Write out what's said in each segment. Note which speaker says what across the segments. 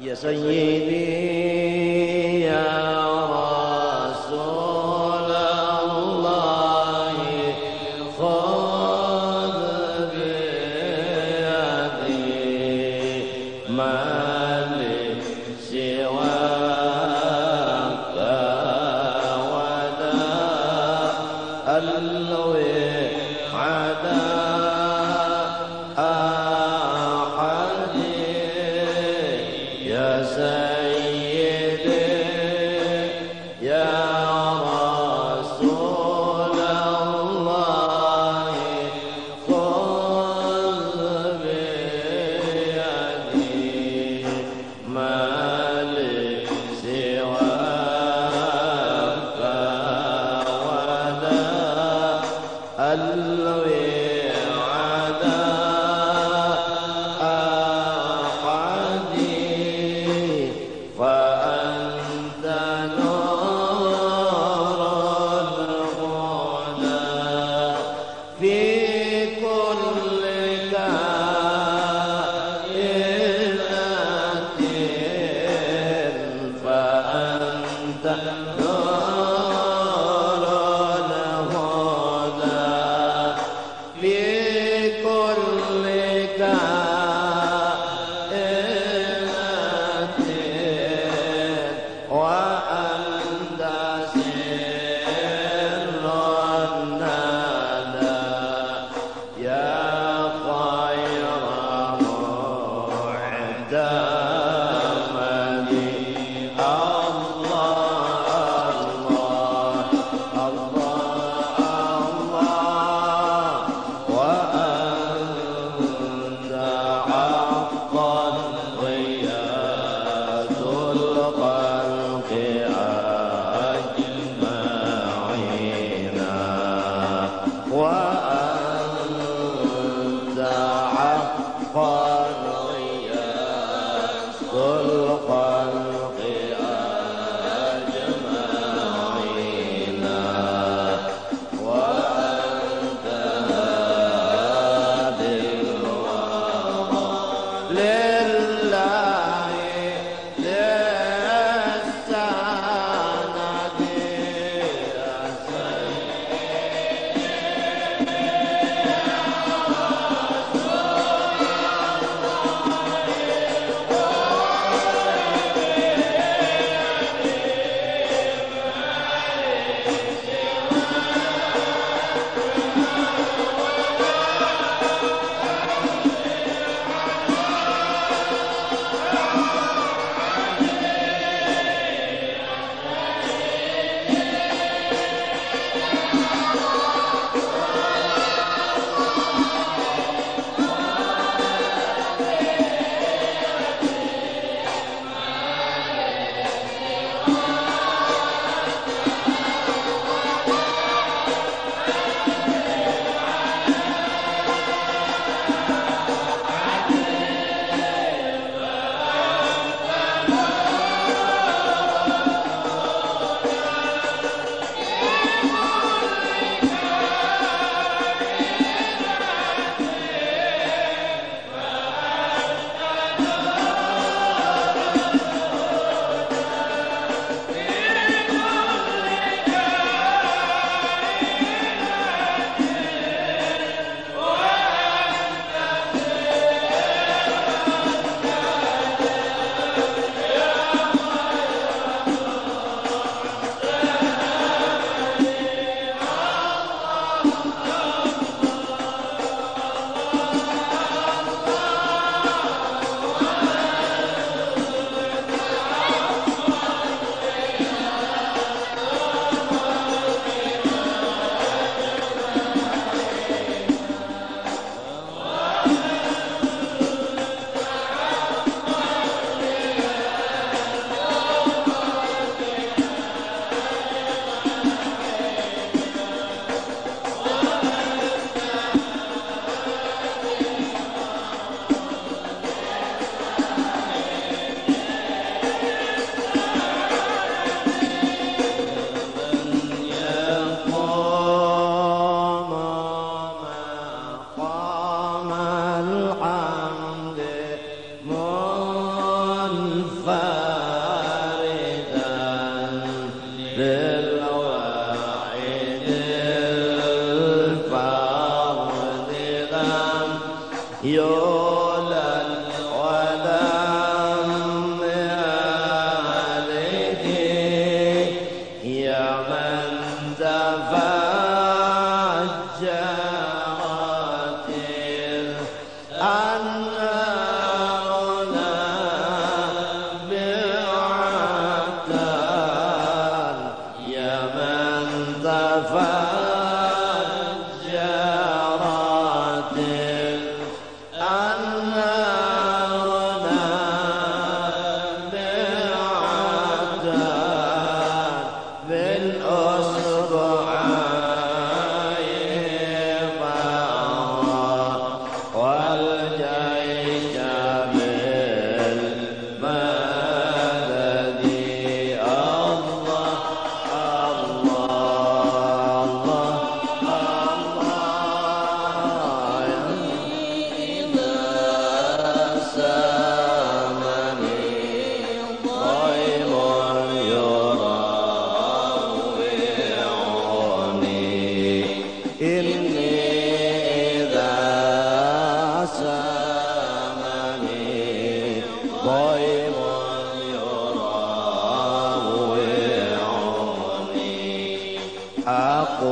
Speaker 1: يا سيدي. there. حق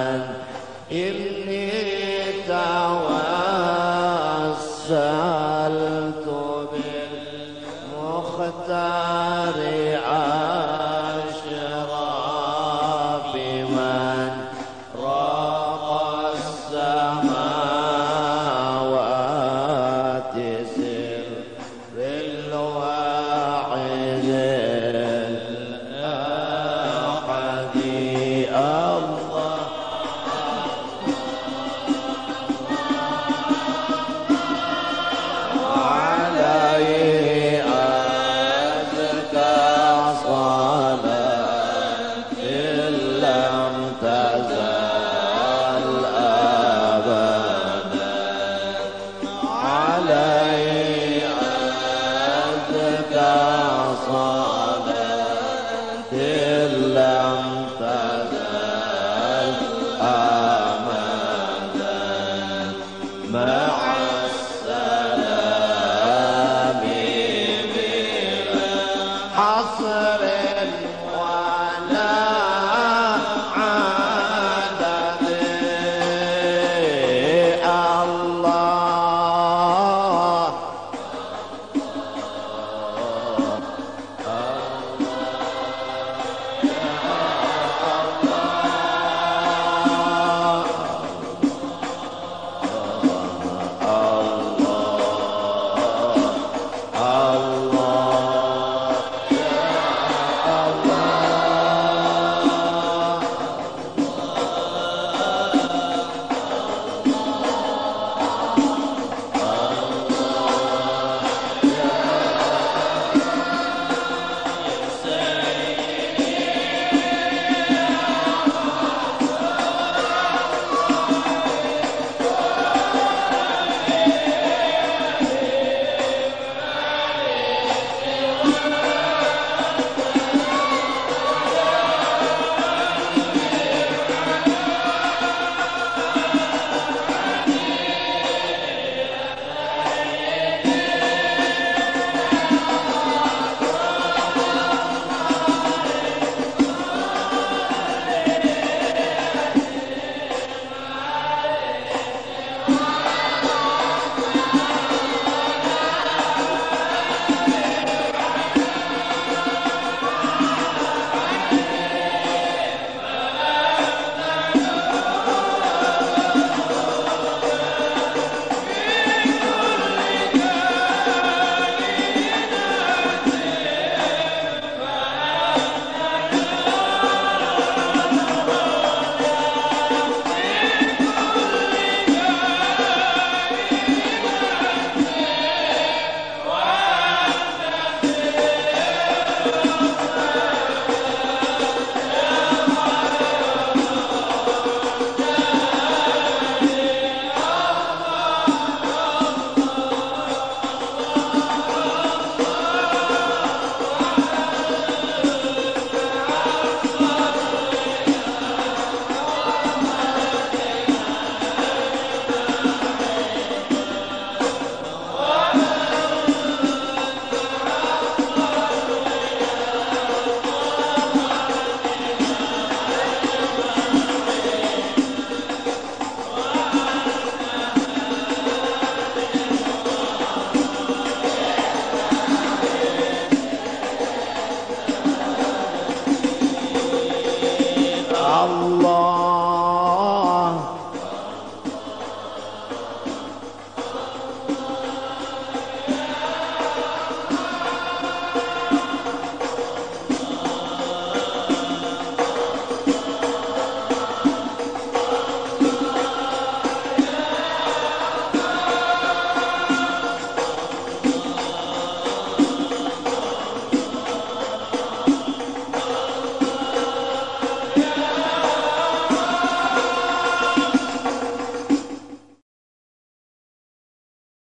Speaker 1: أشرف من إني